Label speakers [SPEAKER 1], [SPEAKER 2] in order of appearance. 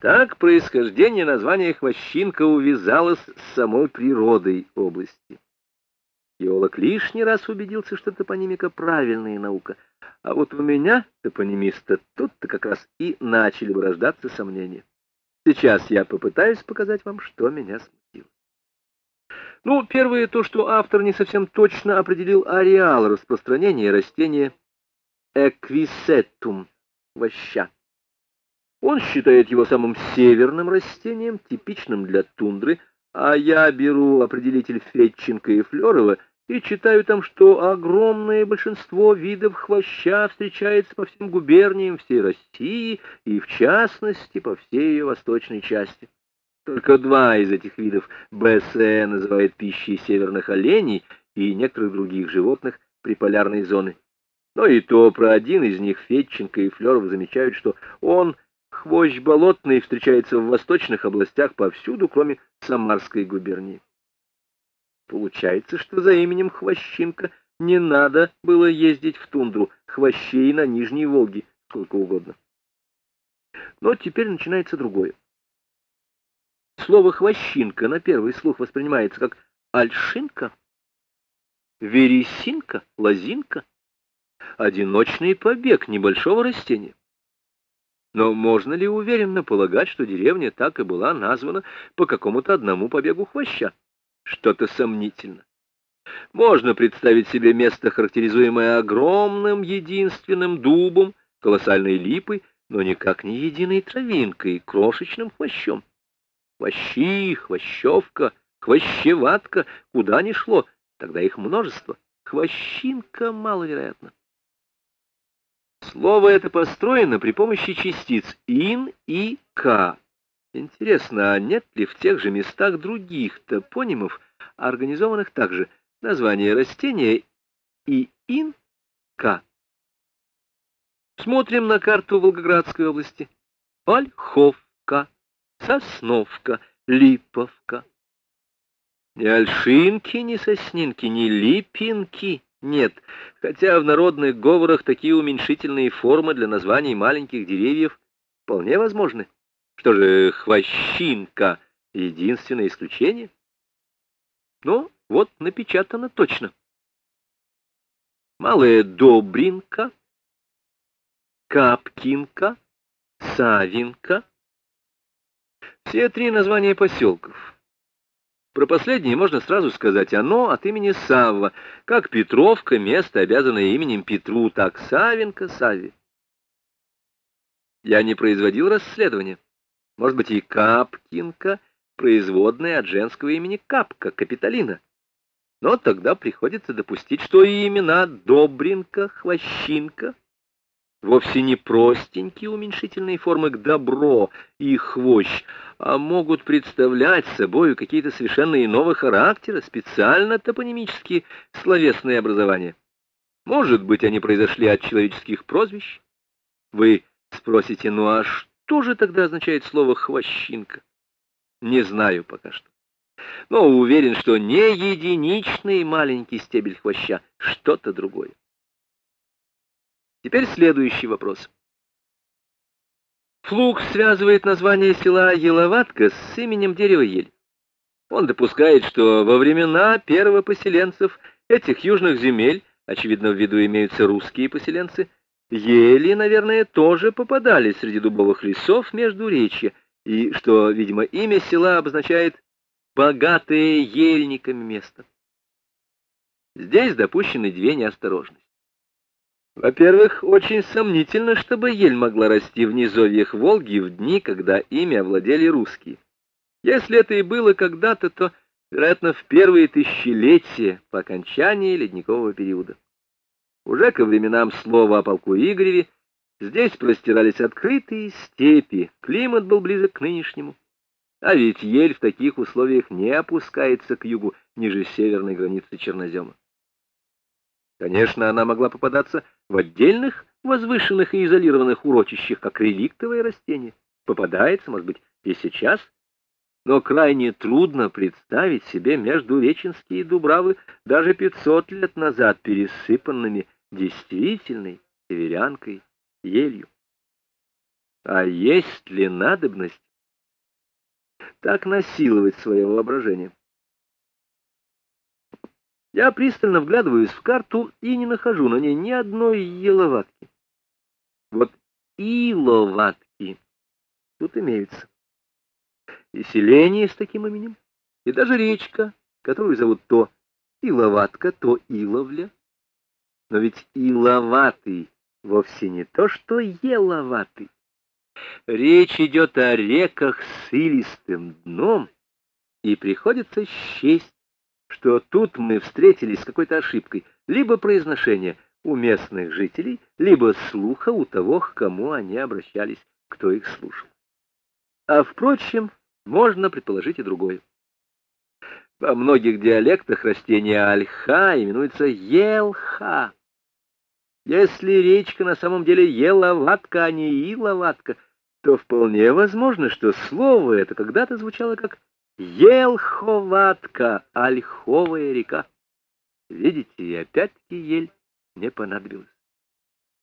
[SPEAKER 1] Так происхождение названия хвощинка увязалось с самой природой области. Геолог лишний раз убедился, что топонимика — правильная наука. А вот у меня, топонимиста, тут-то как раз и начали вырождаться сомнения. Сейчас я попытаюсь показать вам, что меня смутило. Ну, первое то, что автор не совсем точно определил ареал распространения растения эквисетум, воща. Он считает его самым северным растением, типичным для тундры, а я беру определитель Фетченко и Флерова и читаю там, что огромное большинство видов хвоща встречается по всем губерниям всей России и, в частности, по всей ее восточной части. Только два из этих видов БСЭ называют пищей северных оленей и некоторых других животных приполярной зоны. Но и то про один из них Фетченко и Флеров замечают, что он Хвощ болотный встречается в восточных областях повсюду, кроме Самарской губернии. Получается, что за именем Хвощинка не надо было ездить в тундру, хвощей на Нижней Волге, сколько угодно. Но теперь начинается другое. Слово «хвощинка» на первый слух воспринимается как альшинка, вересинка, лозинка, одиночный побег небольшого растения. Но можно ли уверенно полагать, что деревня так и была названа по какому-то одному побегу хвоща? Что-то сомнительно. Можно представить себе место, характеризуемое огромным единственным дубом, колоссальной липой, но никак не единой травинкой, крошечным хвощом. Хвощи, хвощевка, хвощеватка, куда ни шло, тогда их множество. Хвощинка маловероятно. Слово это построено при помощи частиц «ин» и «к». Интересно, а нет ли в тех же местах других топонимов, организованных также название растения и «ин», «к»? Смотрим на карту Волгоградской области. Ольховка, Сосновка, Липовка. Ни ольшинки, ни соснинки, ни липинки нет, хотя в народных говорах такие уменьшительные формы для названий маленьких деревьев вполне возможны. Что же, хвощинка — единственное исключение? Ну, вот напечатано точно. Малая Добринка, Капкинка, Савинка. Все три названия поселков. Про последнее можно сразу сказать оно от имени Савва, как Петровка, место, обязанное именем Петру, так Савенко, Савви. Я не производил расследования. Может быть, и Капкинка, производная от женского имени Капка, Капитолина. Но тогда приходится допустить, что и имена Добринка, Хвощинка вовсе не простенькие уменьшительные формы к добро и хвощ, а могут представлять собой какие-то совершенно иного характера, специально топонимические словесные образования. Может быть, они произошли от человеческих прозвищ? Вы спросите, ну а что же тогда означает слово «хвощинка»? Не знаю пока что. Но уверен, что не единичный маленький стебель хвоща, что-то другое. Теперь следующий вопрос. Флук связывает название села Еловатка с именем дерева ель. Он допускает, что во времена первопоселенцев этих южных земель, очевидно, в виду имеются русские поселенцы, ели, наверное, тоже попадали среди дубовых лесов между речья, и что, видимо, имя села обозначает «богатое ельниками место». Здесь допущены две неосторожности. Во-первых, очень сомнительно, чтобы ель могла расти в низовьях Волги в дни, когда ими овладели русские. Если это и было когда-то, то, вероятно, в первые тысячелетия по окончании ледникового периода. Уже ко временам слова о полку Игореве здесь простирались открытые степи, климат был близок к нынешнему. А ведь ель в таких условиях не опускается к югу, ниже северной границы Чернозема. Конечно, она могла попадаться в отдельных возвышенных и изолированных урочищах, как реликтовое растение. Попадается, может быть, и сейчас. Но крайне трудно представить себе междуреченские дубравы даже 500 лет назад пересыпанными действительной северянкой елью. А есть ли надобность так насиловать свое воображение. Я пристально вглядываюсь в карту и не нахожу на ней ни одной еловатки. Вот иловатки тут имеются. И селение с таким именем, и даже речка, которую зовут то Иловатка, то Иловля. Но ведь Иловатый вовсе не то, что Еловатый. Речь идет о реках с илистым дном, и приходится счесть, что тут мы встретились с какой-то ошибкой, либо произношения у местных жителей, либо слуха у того, к кому они обращались, кто их слушал. А, впрочем, можно предположить и другое. Во многих диалектах растение ольха именуется елха. Если речка на самом деле еловатка, а не иловатка, то вполне возможно, что слово это когда-то звучало как елховатка, ольховая река. Видите, и опять-таки ель не понадобилось.